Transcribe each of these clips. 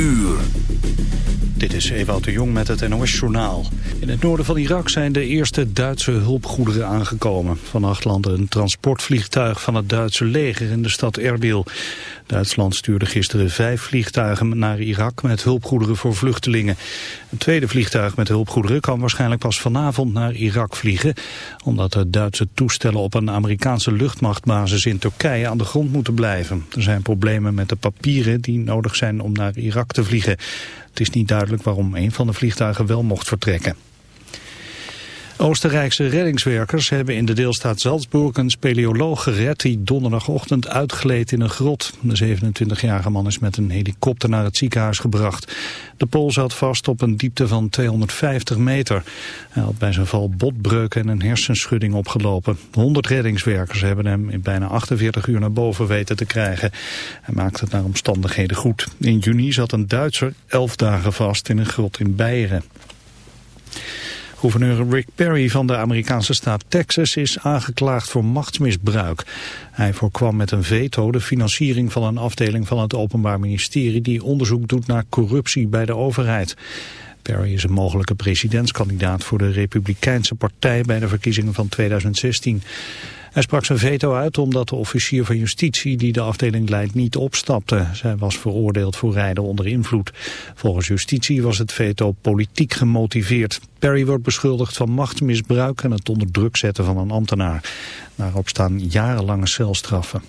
uur. Dit is Ewout de Jong met het NOS-journaal. In het noorden van Irak zijn de eerste Duitse hulpgoederen aangekomen. Vannacht landde een transportvliegtuig van het Duitse leger in de stad Erbil. Duitsland stuurde gisteren vijf vliegtuigen naar Irak met hulpgoederen voor vluchtelingen. Een tweede vliegtuig met hulpgoederen kan waarschijnlijk pas vanavond naar Irak vliegen... omdat de Duitse toestellen op een Amerikaanse luchtmachtbasis in Turkije aan de grond moeten blijven. Er zijn problemen met de papieren die nodig zijn om naar Irak te vliegen. Het is niet duidelijk waarom een van de vliegtuigen wel mocht vertrekken. Oostenrijkse reddingswerkers hebben in de deelstaat Salzburg een speleoloog gered die donderdagochtend uitgleed in een grot. De 27-jarige man is met een helikopter naar het ziekenhuis gebracht. De Pool zat vast op een diepte van 250 meter. Hij had bij zijn val botbreuken en een hersenschudding opgelopen. 100 reddingswerkers hebben hem in bijna 48 uur naar boven weten te krijgen. Hij maakte het naar omstandigheden goed. In juni zat een Duitser 11 dagen vast in een grot in Beieren. Gouverneur Rick Perry van de Amerikaanse staat Texas is aangeklaagd voor machtsmisbruik. Hij voorkwam met een veto de financiering van een afdeling van het Openbaar Ministerie die onderzoek doet naar corruptie bij de overheid. Perry is een mogelijke presidentskandidaat voor de Republikeinse Partij bij de verkiezingen van 2016. Hij sprak zijn veto uit omdat de officier van justitie die de afdeling leidt niet opstapte. Zij was veroordeeld voor rijden onder invloed. Volgens justitie was het veto politiek gemotiveerd. Perry wordt beschuldigd van machtsmisbruik en het onder druk zetten van een ambtenaar. Daarop staan jarenlange celstraffen.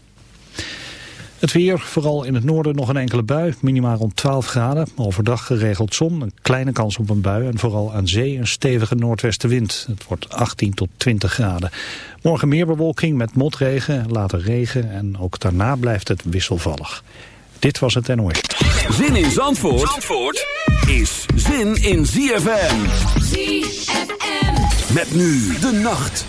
Het weer, vooral in het noorden nog een enkele bui, minimaal rond 12 graden. Overdag geregeld zon, een kleine kans op een bui en vooral aan zee een stevige noordwestenwind. Het wordt 18 tot 20 graden. Morgen meer bewolking met motregen, later regen en ook daarna blijft het wisselvallig. Dit was het NOS. Zin in Zandvoort, Zandvoort is zin in ZFM. ZFM. Met nu de nacht.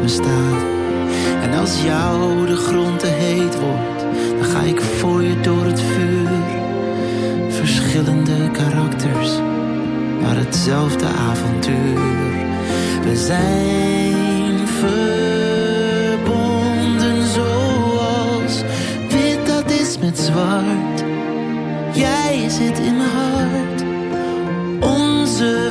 me staat. En als jouw de grond te heet wordt, dan ga ik voor je door het vuur. Verschillende karakters, maar hetzelfde avontuur. We zijn verbonden zoals wit dat is met zwart. Jij zit in mijn hart, onze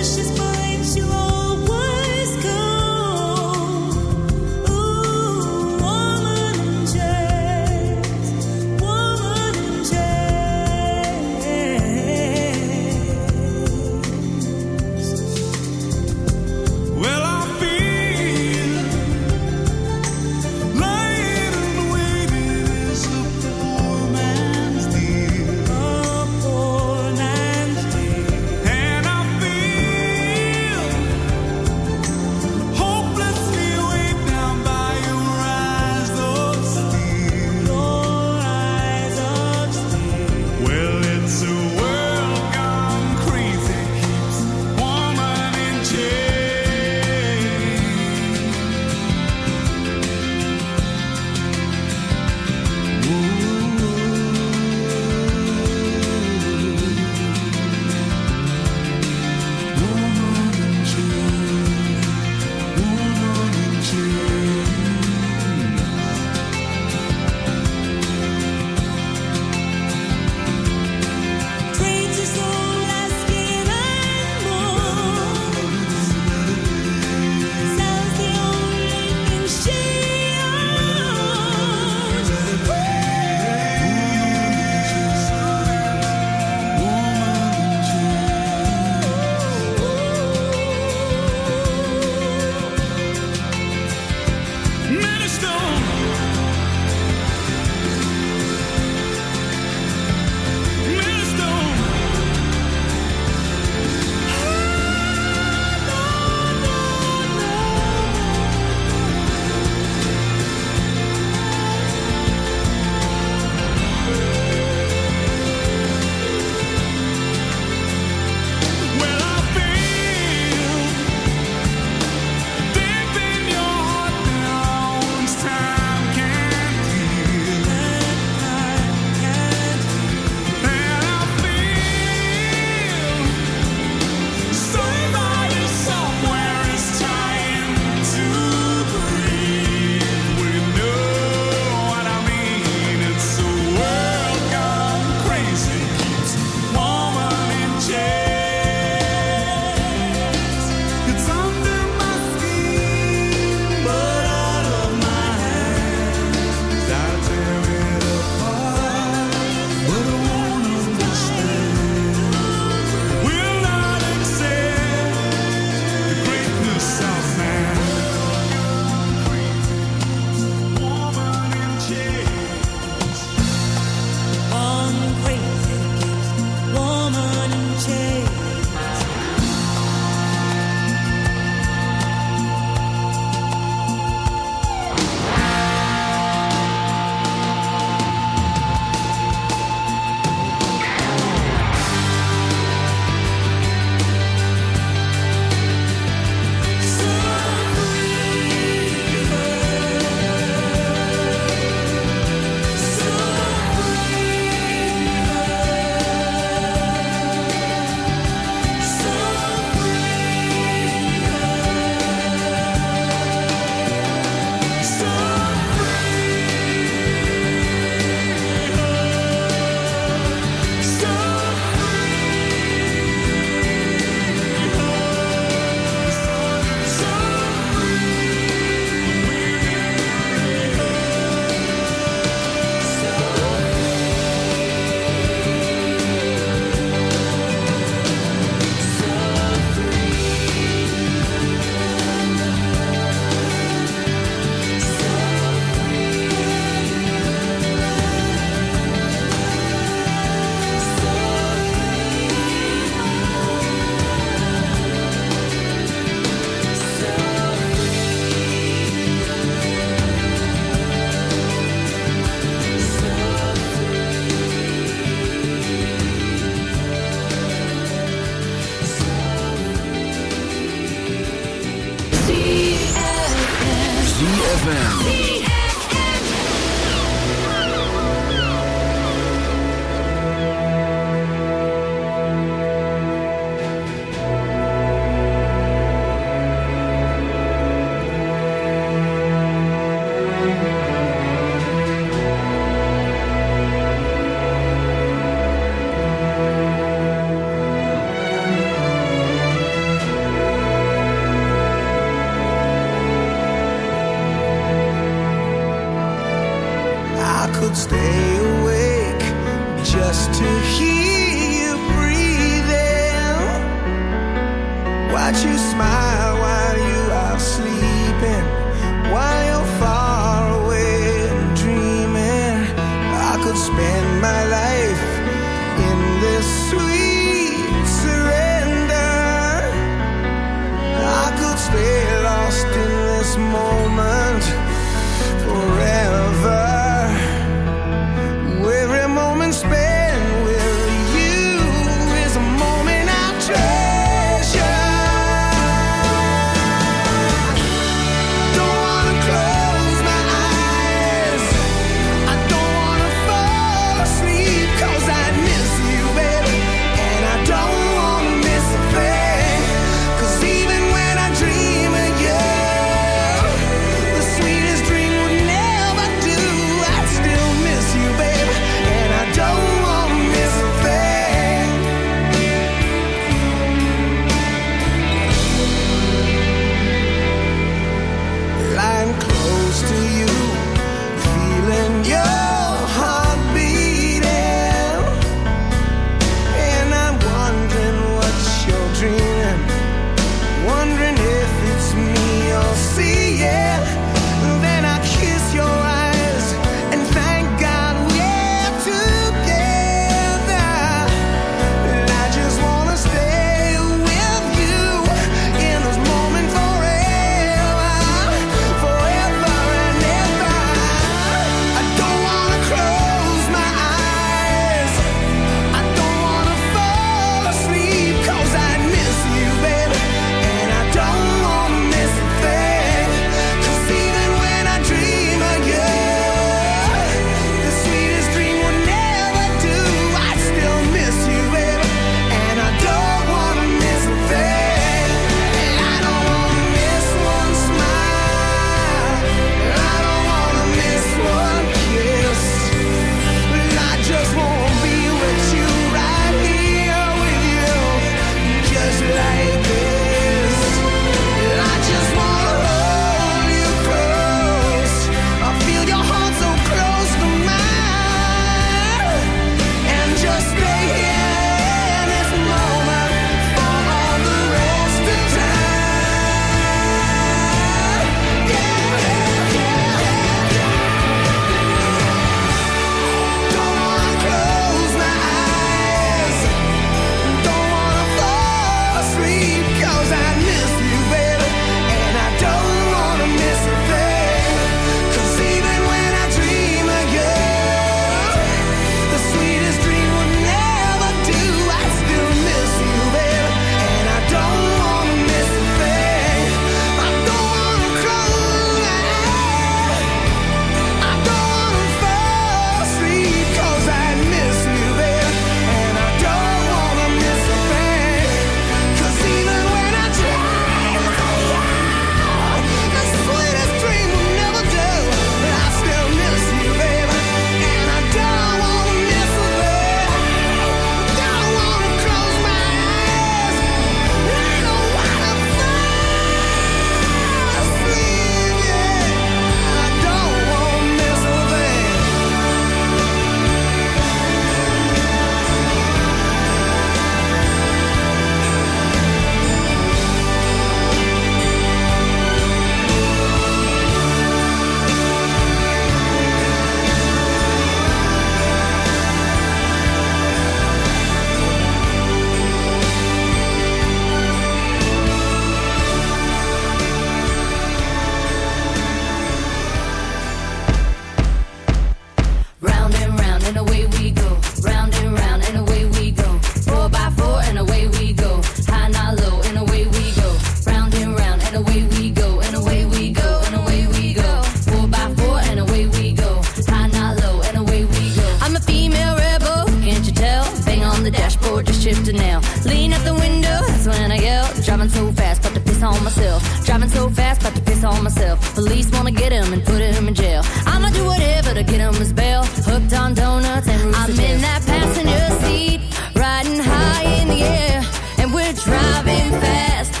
shifting now. Lean out the window, that's when I yell. Driving so fast, but to piss on myself. Driving so fast, but to piss on myself. Police wanna get him and put him in jail. I'ma do whatever to get him his bail. Hooked on donuts and rooster I'm in that passenger seat, riding high in the air, and we're driving fast.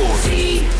Zandvoort.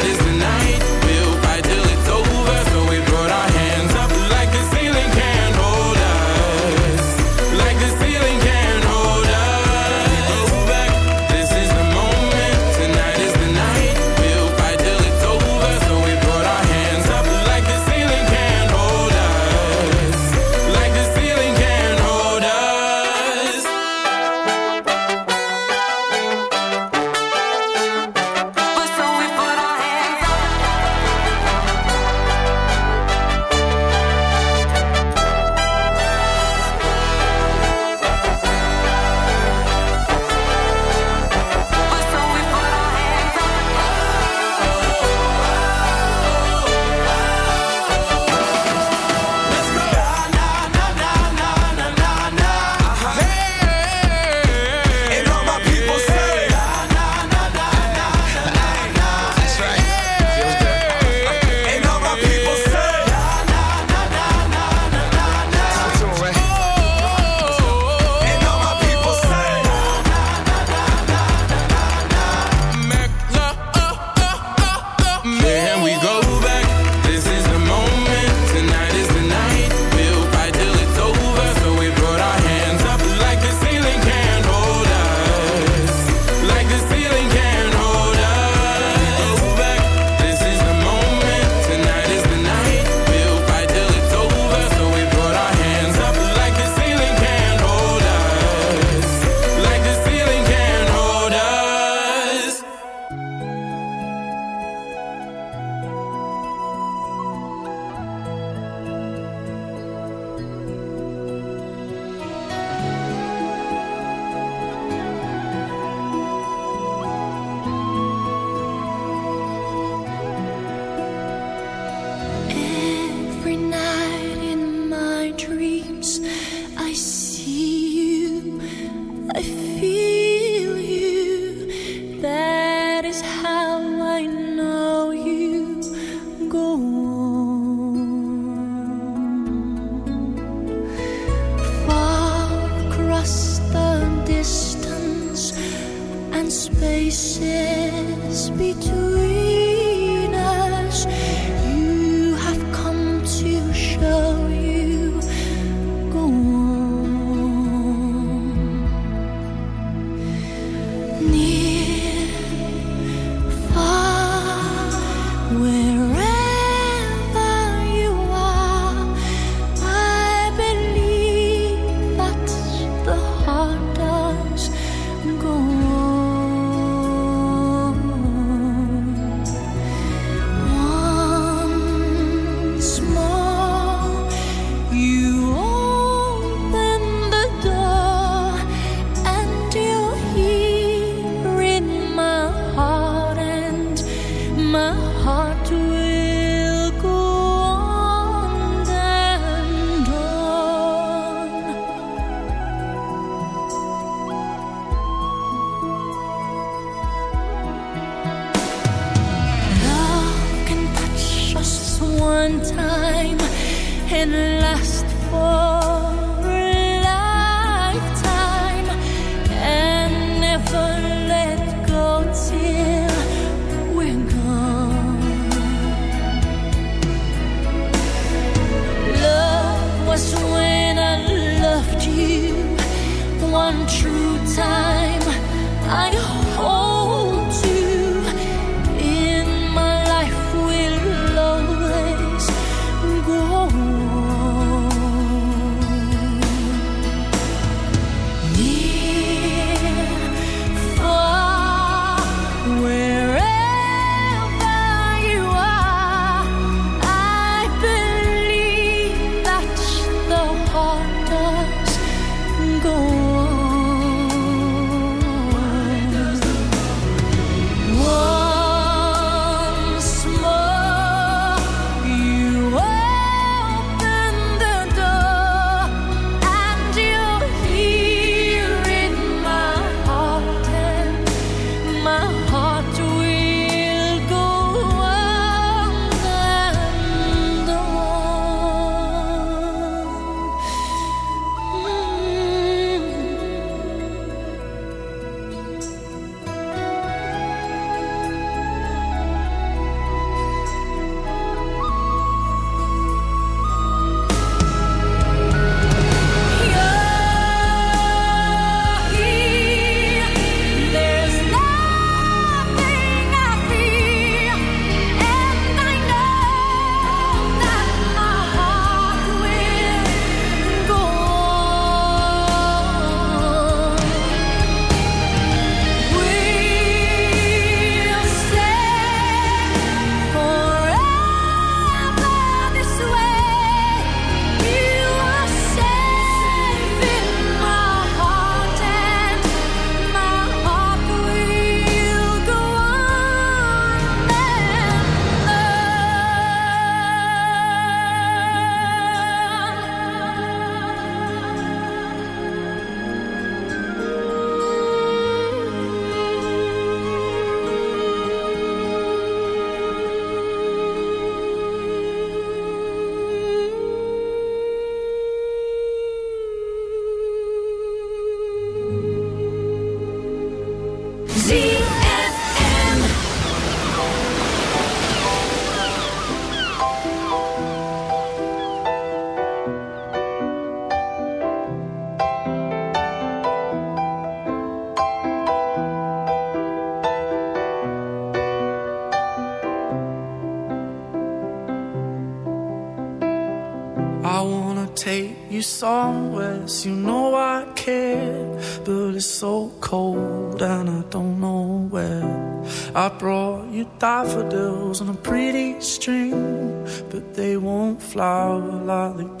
flower like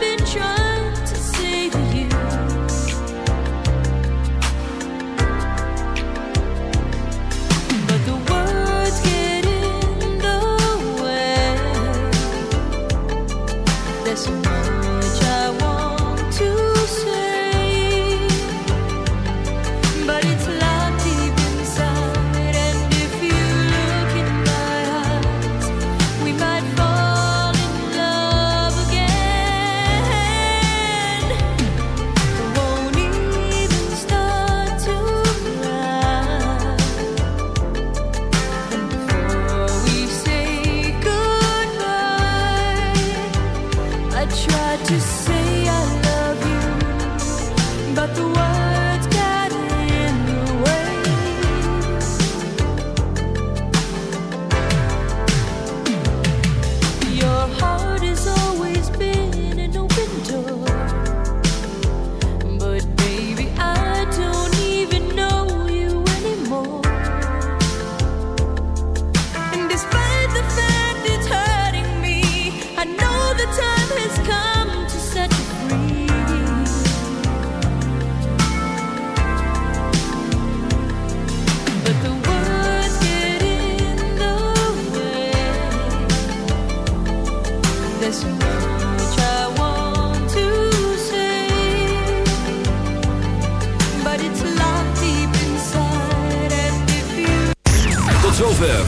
been trying